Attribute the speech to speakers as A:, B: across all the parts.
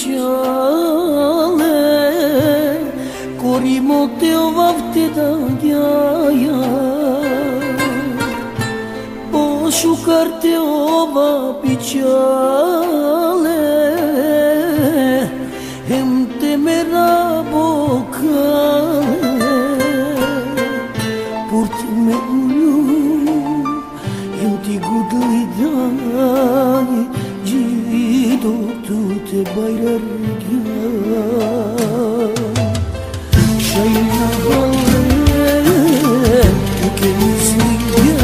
A: speciale Corimo teu avte da ghiaia O șucar te Gido tu te bayrar Şayna balle Temizliğe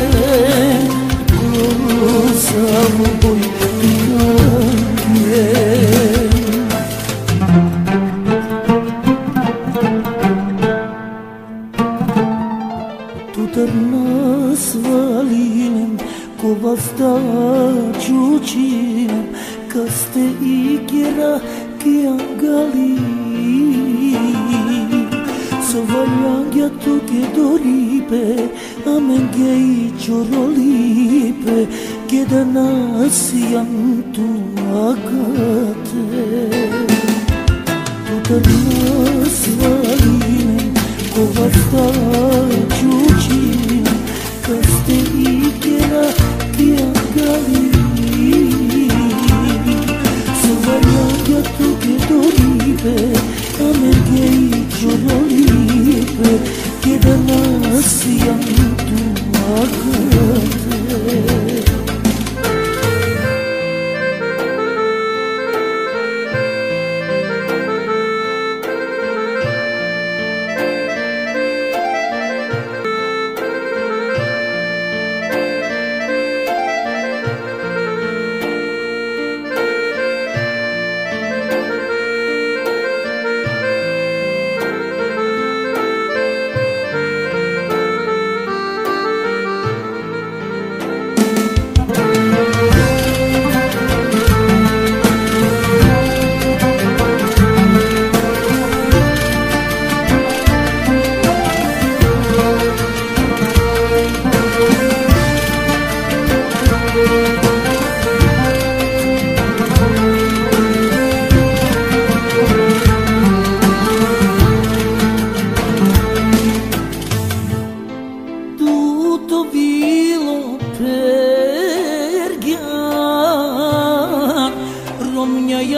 A: Kursam boy Tutar nas valinem Kovasta čučinem καστέ η κερά και αγκαλί Σοβαλιά για το και το ρίπε Αμέν και η τσορολίπε Και δεν άσιαν του αγκάτε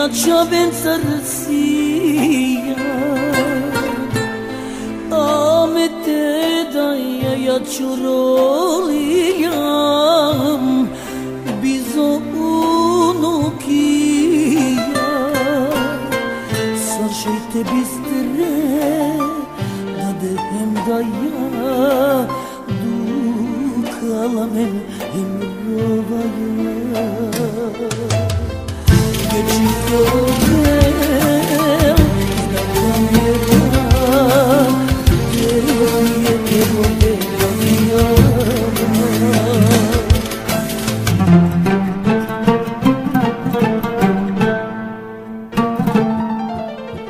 A: Romnia ja čaben srcija Ame te da ja ja čurolijam Bizo unukija Sašajte bistre Da dehem da ja Dukalamen hem rovaya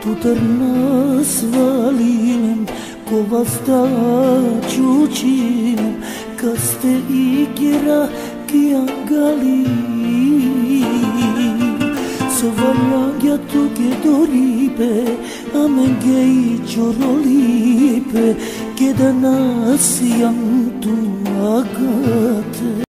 A: Tutar nas valilim, ko vas tač učinim, kad ste igra kija galim. Kiangali Sovaljangya tu che doripe Amenge i ciorolipe Che da nasiam tu agate